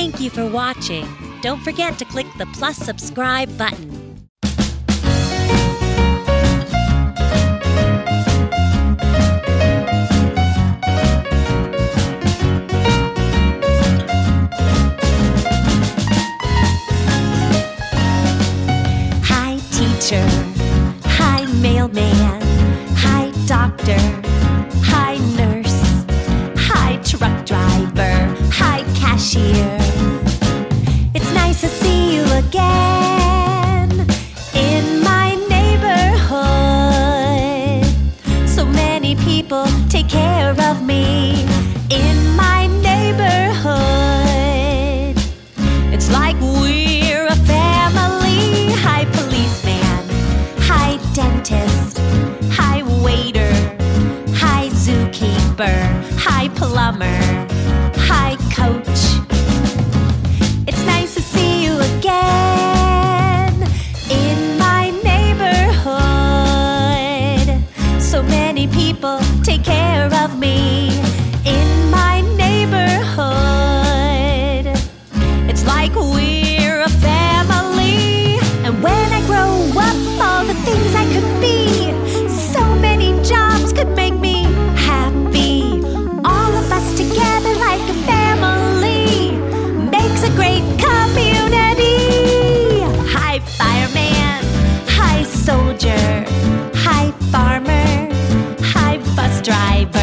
Thank you for watching. Don't forget to click the plus subscribe button. Hi, teacher. Hi, mailman. Hi, doctor. this. It's nice to see you again in my neighborhood. So many people take care of me in my neighborhood. It's like we're a family. Hi, policeman. Hi, dentist. Hi, waiter. Hi, zookeeper. Hi, plumber. of me in my neighborhood. It's like we're a family, and when I grow up, all the things I could be, so many jobs could make me happy. All of us together, like a family, makes a great community. Hi, fireman. Hi, soldier. Hi, farmer hi bus driver.